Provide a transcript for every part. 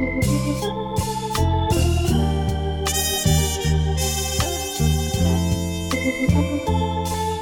Thank you.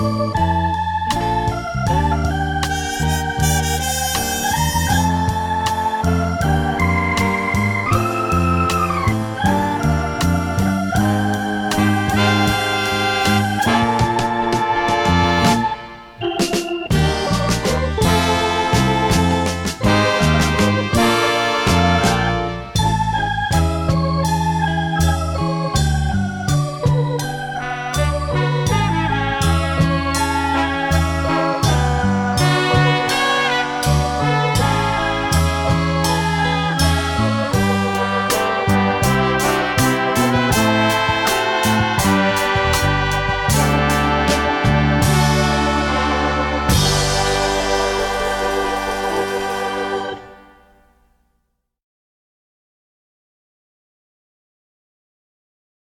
呜。